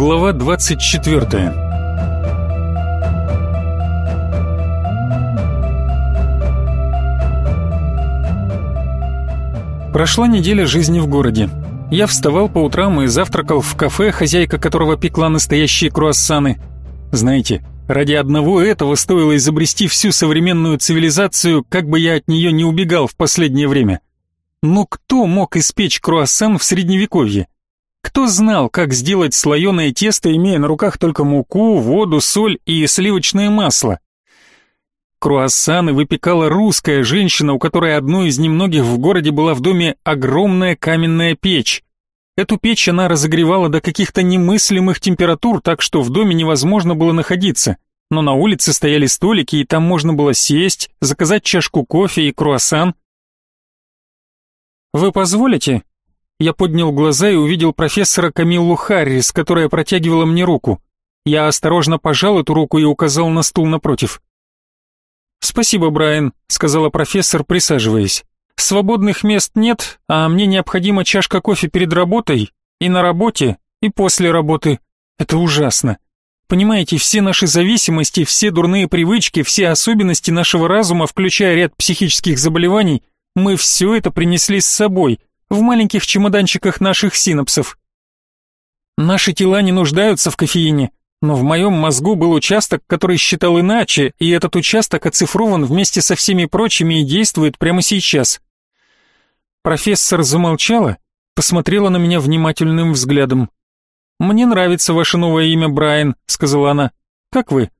Глава 24 Прошла неделя жизни в городе. Я вставал по утрам и завтракал в кафе, хозяйка которого пекла настоящие круассаны. Знаете, ради одного этого стоило изобрести всю современную цивилизацию, как бы я от нее не убегал в последнее время. Но кто мог испечь круассан в средневековье? Кто знал, как сделать слоеное тесто, имея на руках только муку, воду, соль и сливочное масло? Круассаны выпекала русская женщина, у которой одной из немногих в городе была в доме огромная каменная печь. Эту печь она разогревала до каких-то немыслимых температур, так что в доме невозможно было находиться. Но на улице стояли столики, и там можно было сесть, заказать чашку кофе и круассан. «Вы позволите?» Я поднял глаза и увидел профессора Камиллу Харрис, которая протягивала мне руку. Я осторожно пожал эту руку и указал на стул напротив. «Спасибо, Брайан», — сказала профессор, присаживаясь. «Свободных мест нет, а мне необходима чашка кофе перед работой, и на работе, и после работы. Это ужасно. Понимаете, все наши зависимости, все дурные привычки, все особенности нашего разума, включая ряд психических заболеваний, мы все это принесли с собой, в маленьких чемоданчиках наших синапсов. Наши тела не нуждаются в кофеине, но в моем мозгу был участок, который считал иначе, и этот участок оцифрован вместе со всеми прочими и действует прямо сейчас. Профессор замолчала, посмотрела на меня внимательным взглядом. «Мне нравится ваше новое имя, Брайан», — сказала она. «Как вы?»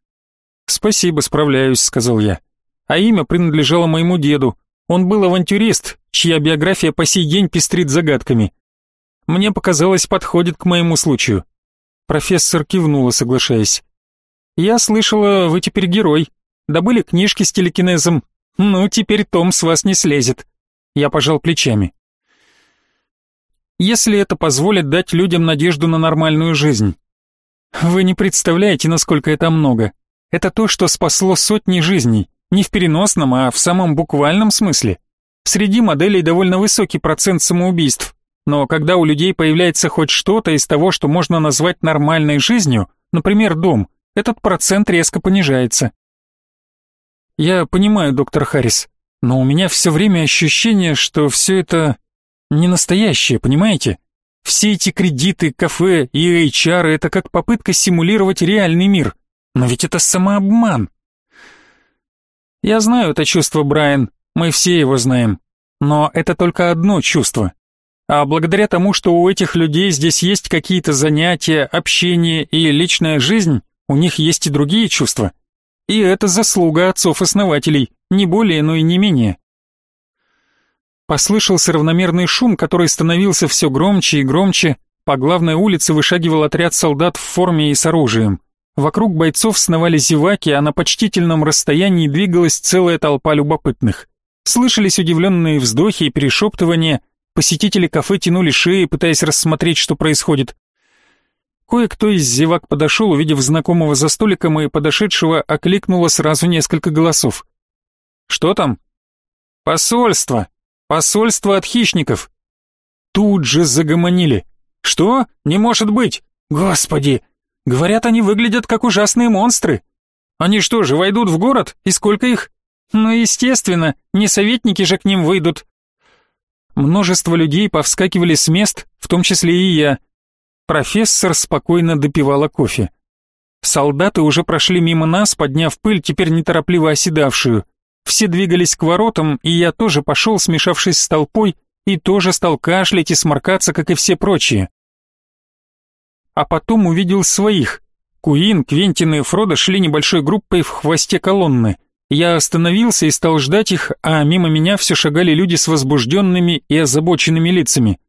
«Спасибо, справляюсь», — сказал я. А имя принадлежало моему деду. Он был авантюрист, чья биография по сей день пестрит загадками. Мне показалось, подходит к моему случаю. Профессор кивнула, соглашаясь. «Я слышала, вы теперь герой. Добыли книжки с телекинезом. Ну, теперь Том с вас не слезет». Я пожал плечами. «Если это позволит дать людям надежду на нормальную жизнь. Вы не представляете, насколько это много. Это то, что спасло сотни жизней. Не в переносном, а в самом буквальном смысле. Среди моделей довольно высокий процент самоубийств. Но когда у людей появляется хоть что-то из того, что можно назвать нормальной жизнью, например, дом, этот процент резко понижается. Я понимаю, доктор Харрис, но у меня все время ощущение, что все это не настоящее, понимаете? Все эти кредиты, кафе и HR — это как попытка симулировать реальный мир. Но ведь это самообман. Я знаю это чувство, Брайан, мы все его знаем. Но это только одно чувство. А благодаря тому, что у этих людей здесь есть какие-то занятия, общение и личная жизнь, у них есть и другие чувства. И это заслуга отцов-основателей, не более, но и не менее. Послышался равномерный шум, который становился все громче и громче. По главной улице вышагивал отряд солдат в форме и с оружием. Вокруг бойцов сновали зеваки, а на почтительном расстоянии двигалась целая толпа любопытных. Слышались удивленные вздохи и перешептывания, посетители кафе тянули шеи, пытаясь рассмотреть, что происходит. Кое-кто из зевак подошел, увидев знакомого за столиком, и подошедшего окликнуло сразу несколько голосов. «Что там?» «Посольство! Посольство от хищников!» Тут же загомонили. «Что? Не может быть! Господи! Говорят, они выглядят как ужасные монстры. Они что же, войдут в город? И сколько их? Ну, естественно, не советники же к ним выйдут. Множество людей повскакивали с мест, в том числе и я. Профессор спокойно допивала кофе. Солдаты уже прошли мимо нас, подняв пыль, теперь неторопливо оседавшую. Все двигались к воротам, и я тоже пошел, смешавшись с толпой, и тоже стал кашлять и сморкаться, как и все прочие а потом увидел своих. Куин, Квентин и Фродо шли небольшой группой в хвосте колонны. Я остановился и стал ждать их, а мимо меня все шагали люди с возбужденными и озабоченными лицами.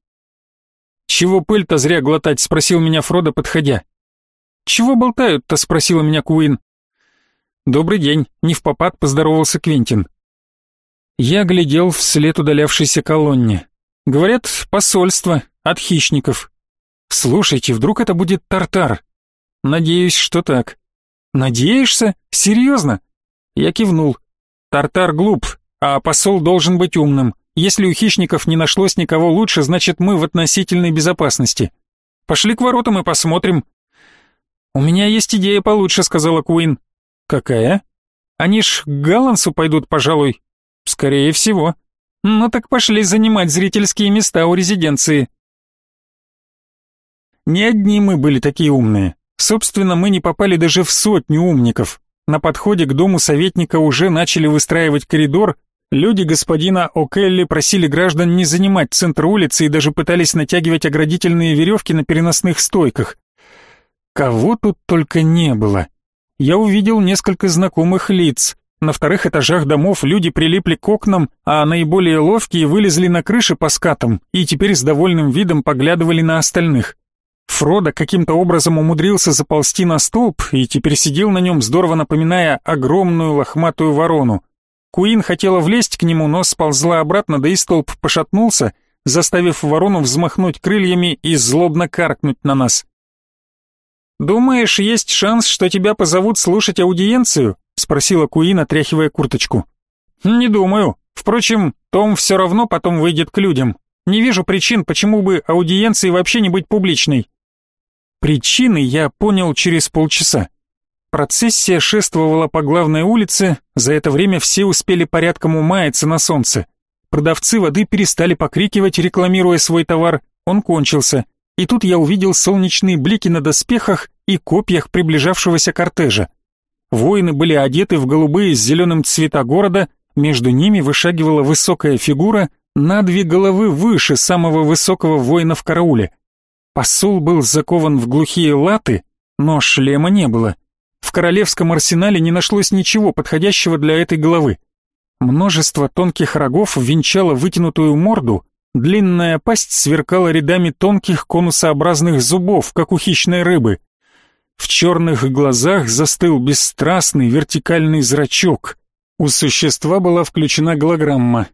«Чего пыль-то зря глотать?» — спросил меня Фродо, подходя. «Чего болтают-то?» — спросила меня Куин. «Добрый день», — не в попад поздоровался Квентин. Я глядел вслед удалявшейся колонне. Говорят, посольство от хищников. Слушайте, вдруг это будет Тартар? Надеюсь, что так. Надеешься? Серьезно? Я кивнул. Тартар глуп, а посол должен быть умным. Если у хищников не нашлось никого лучше, значит мы в относительной безопасности. Пошли к воротам и посмотрим. «У меня есть идея получше», — сказала Куин. «Какая?» «Они ж к Галлансу пойдут, пожалуй». «Скорее всего». «Ну так пошли занимать зрительские места у резиденции». Не одни мы были такие умные. Собственно, мы не попали даже в сотню умников. На подходе к дому советника уже начали выстраивать коридор, люди господина О'Келли просили граждан не занимать центр улицы и даже пытались натягивать оградительные веревки на переносных стойках. Кого тут только не было. Я увидел несколько знакомых лиц. На вторых этажах домов люди прилипли к окнам, а наиболее ловкие вылезли на крыши по скатам и теперь с довольным видом поглядывали на остальных. Фродо каким-то образом умудрился заползти на столб и теперь сидел на нем, здорово напоминая огромную лохматую ворону. Куин хотела влезть к нему, но сползла обратно, да и столб пошатнулся, заставив ворону взмахнуть крыльями и злобно каркнуть на нас. «Думаешь, есть шанс, что тебя позовут слушать аудиенцию?» — спросила Куин, отряхивая курточку. «Не думаю. Впрочем, Том все равно потом выйдет к людям. Не вижу причин, почему бы аудиенции вообще не быть публичной». Причины я понял через полчаса. Процессия шествовала по главной улице, за это время все успели порядком умаяться на солнце. Продавцы воды перестали покрикивать, рекламируя свой товар, он кончился и тут я увидел солнечные блики на доспехах и копьях приближавшегося кортежа. Воины были одеты в голубые с зеленым цвета города, между ними вышагивала высокая фигура на две головы выше самого высокого воина в карауле. Посол был закован в глухие латы, но шлема не было. В королевском арсенале не нашлось ничего подходящего для этой головы. Множество тонких рогов венчало вытянутую морду, Длинная пасть сверкала рядами тонких конусообразных зубов, как у хищной рыбы. В черных глазах застыл бесстрастный вертикальный зрачок. У существа была включена голограмма.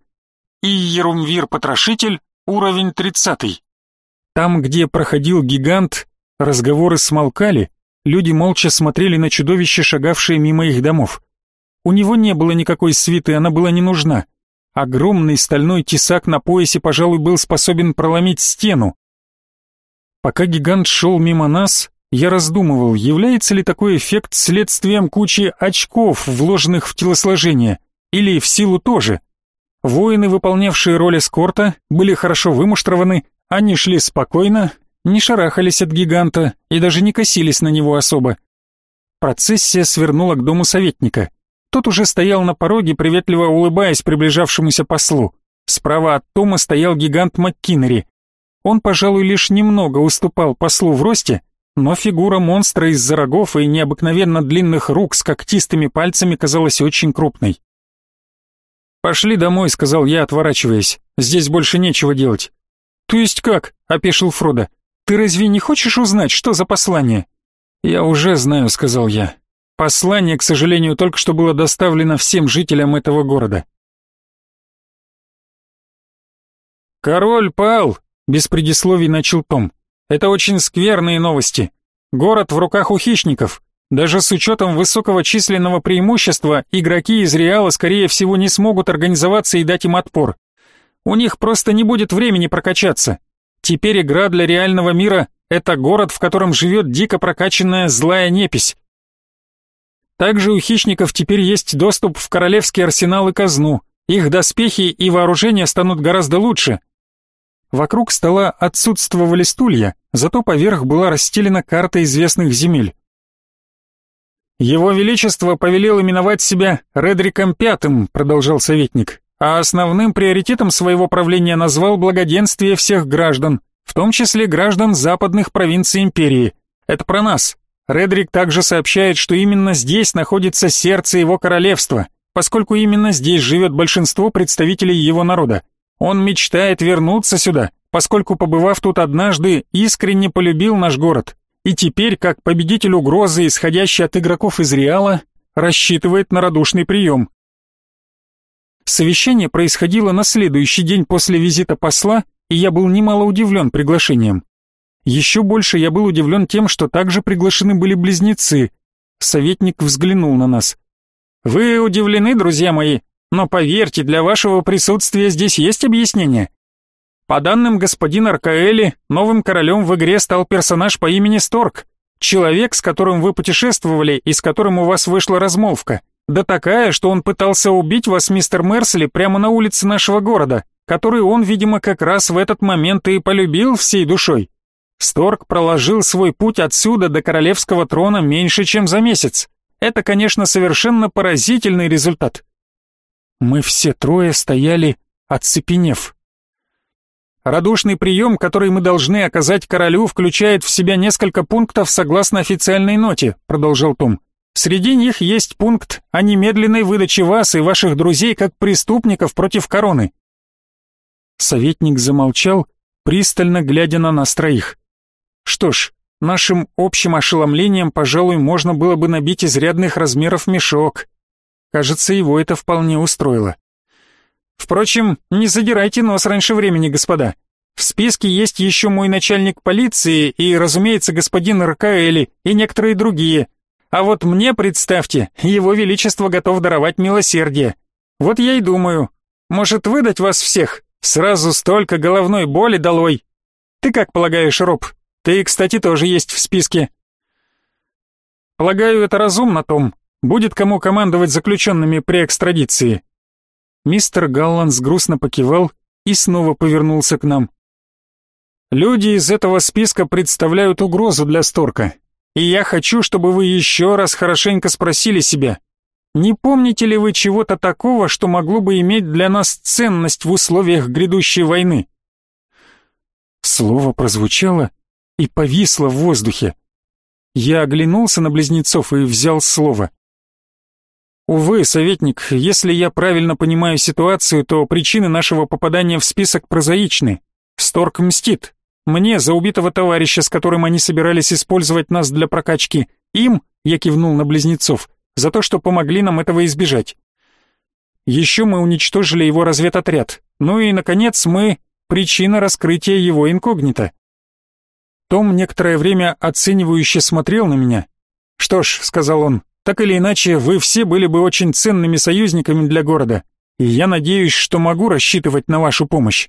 И Ерумвир-потрошитель, уровень тридцатый. Там, где проходил гигант, разговоры смолкали, люди молча смотрели на чудовище, шагавшее мимо их домов. У него не было никакой свиты, она была не нужна. Огромный стальной тесак на поясе, пожалуй, был способен проломить стену. Пока гигант шел мимо нас, я раздумывал, является ли такой эффект следствием кучи очков, вложенных в телосложение, или в силу тоже. Воины, выполнявшие роль эскорта, были хорошо вымуштрованы, они шли спокойно, не шарахались от гиганта и даже не косились на него особо. Процессия свернула к дому советника. Тот уже стоял на пороге, приветливо улыбаясь приближавшемуся послу. Справа от Тома стоял гигант МакКиннери. Он, пожалуй, лишь немного уступал послу в росте, но фигура монстра из-за рогов и необыкновенно длинных рук с когтистыми пальцами казалась очень крупной. «Пошли домой», — сказал я, отворачиваясь. «Здесь больше нечего делать». «То есть как?» — опешил Фродо. «Ты разве не хочешь узнать, что за послание?» «Я уже знаю», — сказал я. Послание, к сожалению, только что было доставлено всем жителям этого города. «Король пал!» — без предисловий начал Том. «Это очень скверные новости. Город в руках у хищников. Даже с учетом высокого численного преимущества, игроки из Реала, скорее всего, не смогут организоваться и дать им отпор. У них просто не будет времени прокачаться. Теперь игра для реального мира — это город, в котором живет дико прокачанная злая непись. Также у хищников теперь есть доступ в королевский арсенал и казну. Их доспехи и вооружение станут гораздо лучше. Вокруг стола отсутствовали стулья, зато поверх была расстелена карта известных земель. «Его Величество повелел именовать себя Редриком Пятым», — продолжал советник, «а основным приоритетом своего правления назвал благоденствие всех граждан, в том числе граждан западных провинций империи. Это про нас, Редрик также сообщает, что именно здесь находится сердце его королевства, поскольку именно здесь живет большинство представителей его народа. Он мечтает вернуться сюда, поскольку, побывав тут однажды, искренне полюбил наш город, и теперь, как победитель угрозы, исходящей от игроков из Реала, рассчитывает на радушный прием. Совещание происходило на следующий день после визита посла, и я был немало удивлен приглашением. Еще больше я был удивлен тем, что также приглашены были близнецы. Советник взглянул на нас. «Вы удивлены, друзья мои, но поверьте, для вашего присутствия здесь есть объяснение. По данным господина Аркаэли, новым королем в игре стал персонаж по имени Сторк. Человек, с которым вы путешествовали и с которым у вас вышла размолвка. Да такая, что он пытался убить вас, мистер Мерсли, прямо на улице нашего города, который он, видимо, как раз в этот момент и полюбил всей душой. Сторг проложил свой путь отсюда до королевского трона меньше, чем за месяц. Это, конечно, совершенно поразительный результат. Мы все трое стояли, оцепенев. Радушный прием, который мы должны оказать королю, включает в себя несколько пунктов согласно официальной ноте, продолжал Том. Среди них есть пункт о немедленной выдаче вас и ваших друзей как преступников против короны. Советник замолчал, пристально глядя на нас троих. Что ж, нашим общим ошеломлением, пожалуй, можно было бы набить изрядных размеров мешок. Кажется, его это вполне устроило. Впрочем, не задирайте нос раньше времени, господа. В списке есть еще мой начальник полиции и, разумеется, господин Ркаэли и некоторые другие. А вот мне, представьте, его величество готов даровать милосердие. Вот я и думаю, может выдать вас всех? Сразу столько головной боли долой. Ты как полагаешь, Роб? Ты, кстати, тоже есть в списке. Полагаю, это разумно, Том. Будет кому командовать заключенными при экстрадиции. Мистер Галланс грустно покивал и снова повернулся к нам. Люди из этого списка представляют угрозу для Сторка. И я хочу, чтобы вы еще раз хорошенько спросили себя, не помните ли вы чего-то такого, что могло бы иметь для нас ценность в условиях грядущей войны? Слово прозвучало и повисло в воздухе. Я оглянулся на близнецов и взял слово. Увы, советник, если я правильно понимаю ситуацию, то причины нашего попадания в список прозаичны. Сторк мстит, мне за убитого товарища, с которым они собирались использовать нас для прокачки. Им, я кивнул на близнецов, за то, что помогли нам этого избежать. Еще мы уничтожили его разведотряд. Ну и, наконец, мы... Причина раскрытия его инкогнито. Том некоторое время оценивающе смотрел на меня. «Что ж», — сказал он, — «так или иначе, вы все были бы очень ценными союзниками для города, и я надеюсь, что могу рассчитывать на вашу помощь».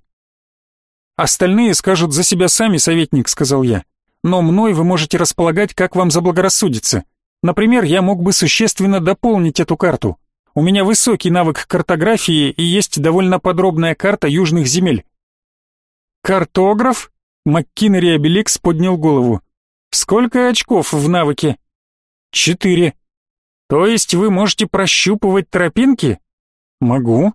«Остальные скажут за себя сами, советник», — сказал я. «Но мной вы можете располагать, как вам заблагорассудится. Например, я мог бы существенно дополнить эту карту. У меня высокий навык картографии и есть довольно подробная карта южных земель». «Картограф?» — МакКиннери Обеликс поднял голову. «Сколько очков в навыке?» «Четыре». «То есть вы можете прощупывать тропинки?» «Могу»,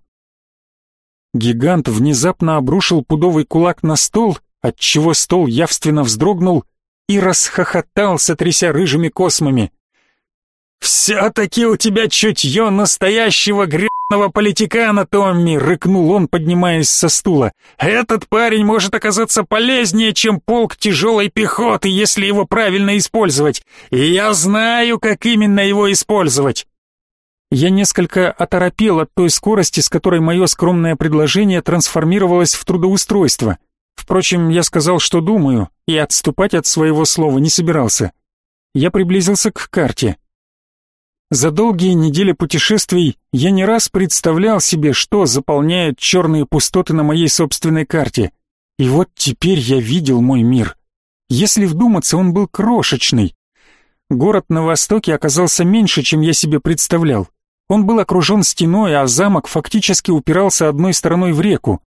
Гигант внезапно обрушил пудовый кулак на стол, отчего стол явственно вздрогнул и расхохотался, тряся рыжими космами. «Все-таки у тебя чутье настоящего гребного политикана, Томми!» — рыкнул он, поднимаясь со стула. «Этот парень может оказаться полезнее, чем полк тяжелой пехоты, если его правильно использовать. И я знаю, как именно его использовать!» Я несколько оторопел от той скорости, с которой мое скромное предложение трансформировалось в трудоустройство. Впрочем, я сказал, что думаю, и отступать от своего слова не собирался. Я приблизился к карте. За долгие недели путешествий я не раз представлял себе, что заполняет черные пустоты на моей собственной карте. И вот теперь я видел мой мир. Если вдуматься, он был крошечный. Город на востоке оказался меньше, чем я себе представлял. Он был окружен стеной, а замок фактически упирался одной стороной в реку.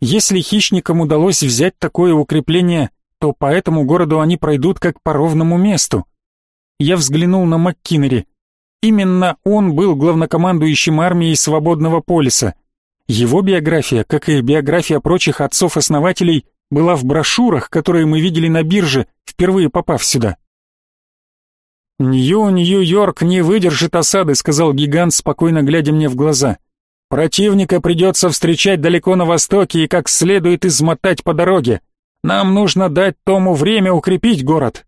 Если хищникам удалось взять такое укрепление, то по этому городу они пройдут как по ровному месту. Я взглянул на МакКиннери. Именно он был главнокомандующим армией Свободного Полиса. Его биография, как и биография прочих отцов-основателей, была в брошюрах, которые мы видели на бирже, впервые попав сюда. «Нью-Нью-Йорк не выдержит осады», — сказал гигант, спокойно глядя мне в глаза. «Противника придется встречать далеко на востоке и как следует измотать по дороге. Нам нужно дать Тому время укрепить город».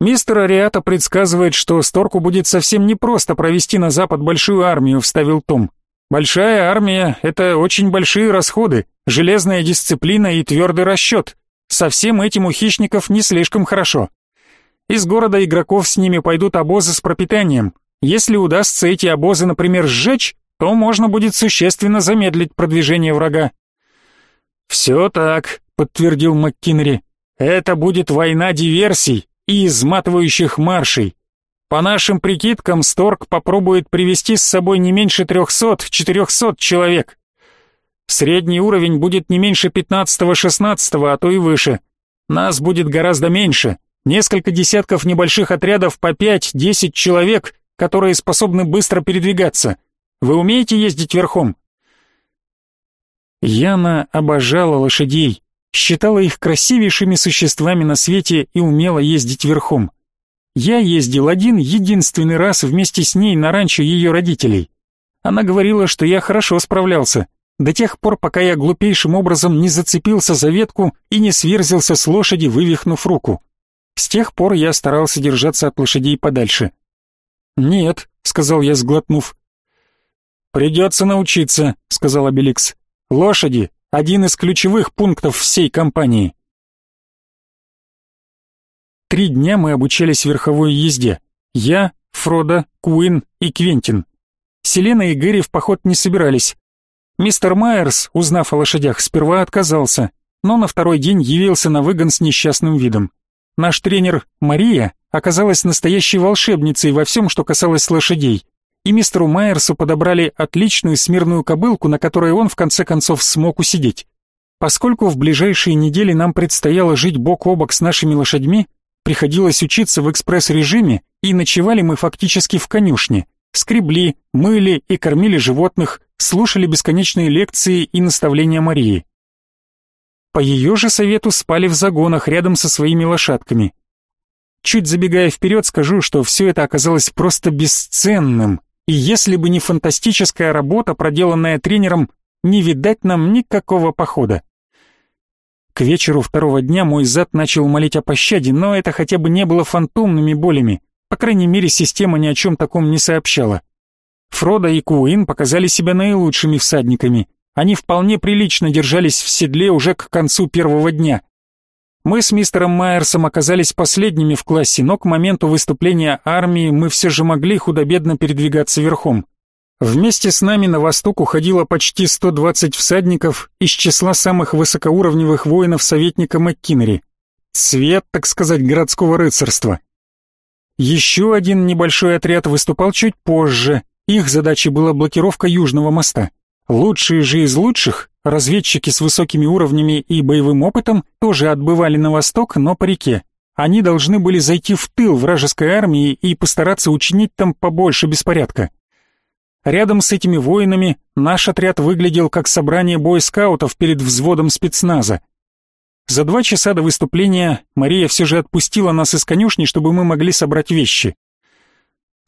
«Мистер Ариата предсказывает, что Сторку будет совсем непросто провести на запад большую армию», — вставил Том. «Большая армия — это очень большие расходы, железная дисциплина и твердый расчет. Со всем этим у хищников не слишком хорошо». Из города игроков с ними пойдут обозы с пропитанием. Если удастся эти обозы, например, сжечь, то можно будет существенно замедлить продвижение врага. «Все так», — подтвердил МакКиннери. «Это будет война диверсий, и изматывающих маршей. По нашим прикидкам, Сторг попробует привести с собой не меньше 300-400 человек. Средний уровень будет не меньше 15-16, а то и выше. Нас будет гораздо меньше. Несколько десятков небольших отрядов по 5-10 человек, которые способны быстро передвигаться. Вы умеете ездить верхом? Яна обожала лошадей, считала их красивейшими существами на свете и умела ездить верхом. Я ездил один единственный раз вместе с ней на ранчо ее родителей. Она говорила, что я хорошо справлялся, до тех пор, пока я глупейшим образом не зацепился за ветку и не сверзился с лошади, вывихнув руку. С тех пор я старался держаться от лошадей подальше. «Нет», — сказал я, сглотнув. «Придется научиться», — сказал Обеликс. «Лошади — один из ключевых пунктов всей кампании». Три дня мы обучались верховой езде. Я, Фродо, Куин и Квентин. Селена и Гэри в поход не собирались. Мистер Майерс, узнав о лошадях, сперва отказался, но на второй день явился на выгон с несчастным видом. Наш тренер Мария оказалась настоящей волшебницей во всем, что касалось лошадей, и мистеру Майерсу подобрали отличную смирную кобылку, на которой он в конце концов смог усидеть. Поскольку в ближайшие недели нам предстояло жить бок о бок с нашими лошадьми, Приходилось учиться в экспресс-режиме, и ночевали мы фактически в конюшне. Скребли, мыли и кормили животных, слушали бесконечные лекции и наставления Марии. По ее же совету спали в загонах рядом со своими лошадками. Чуть забегая вперед, скажу, что все это оказалось просто бесценным, и если бы не фантастическая работа, проделанная тренером, не видать нам никакого похода. К вечеру второго дня мой зад начал молить о пощаде, но это хотя бы не было фантомными болями. По крайней мере, система ни о чем таком не сообщала. Фродо и Куин показали себя наилучшими всадниками. Они вполне прилично держались в седле уже к концу первого дня. Мы с мистером Майерсом оказались последними в классе, но к моменту выступления армии мы все же могли худо-бедно передвигаться верхом. Вместе с нами на восток уходило почти 120 всадников из числа самых высокоуровневых воинов советника МакКиннери. Цвет, так сказать, городского рыцарства. Еще один небольшой отряд выступал чуть позже. Их задачей была блокировка Южного моста. Лучшие же из лучших, разведчики с высокими уровнями и боевым опытом, тоже отбывали на восток, но по реке. Они должны были зайти в тыл вражеской армии и постараться учинить там побольше беспорядка. Рядом с этими воинами наш отряд выглядел как собрание бойскаутов перед взводом спецназа. За два часа до выступления Мария все же отпустила нас из конюшни, чтобы мы могли собрать вещи.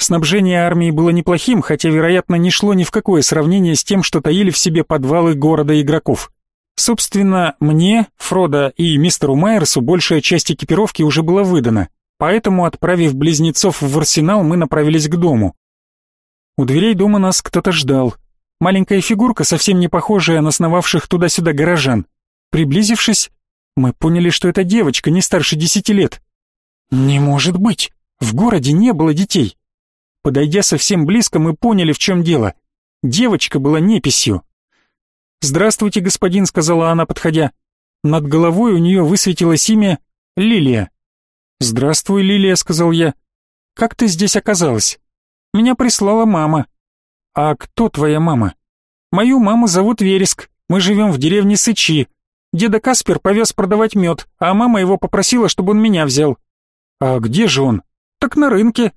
Снабжение армии было неплохим, хотя, вероятно, не шло ни в какое сравнение с тем, что таили в себе подвалы города игроков. Собственно, мне, Фродо и мистеру Майерсу большая часть экипировки уже была выдана, поэтому, отправив близнецов в арсенал, мы направились к дому. У дверей дома нас кто-то ждал. Маленькая фигурка, совсем не похожая на сновавших туда-сюда горожан. Приблизившись, мы поняли, что это девочка не старше десяти лет. Не может быть! В городе не было детей. Подойдя совсем близко, мы поняли, в чем дело. Девочка была неписью. «Здравствуйте, господин», — сказала она, подходя. Над головой у нее высветилось имя Лилия. «Здравствуй, Лилия», — сказал я. «Как ты здесь оказалась?» Меня прислала мама. А кто твоя мама? Мою маму зовут Вереск. Мы живем в деревне Сычи. Деда Каспер повез продавать мед, а мама его попросила, чтобы он меня взял. А где же он? Так на рынке.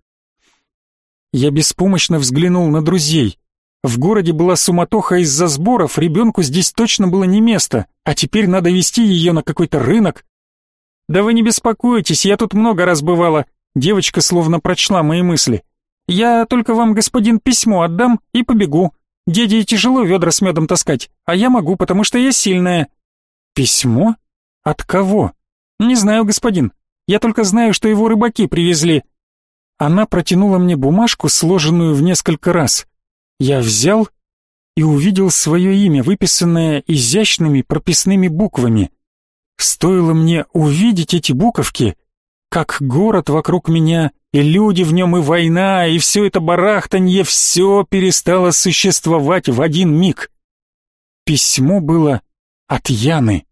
Я беспомощно взглянул на друзей. В городе была суматоха из-за сборов, ребенку здесь точно было не место, а теперь надо вести ее на какой-то рынок. Да вы не беспокойтесь, я тут много раз бывала. Девочка словно прочла мои мысли. Я только вам, господин, письмо отдам и побегу. Деде тяжело ведра с медом таскать, а я могу, потому что я сильная». «Письмо? От кого?» «Не знаю, господин. Я только знаю, что его рыбаки привезли». Она протянула мне бумажку, сложенную в несколько раз. Я взял и увидел свое имя, выписанное изящными прописными буквами. Стоило мне увидеть эти буковки, как город вокруг меня и люди в нем, и война, и все это барахтанье, все перестало существовать в один миг. Письмо было от Яны.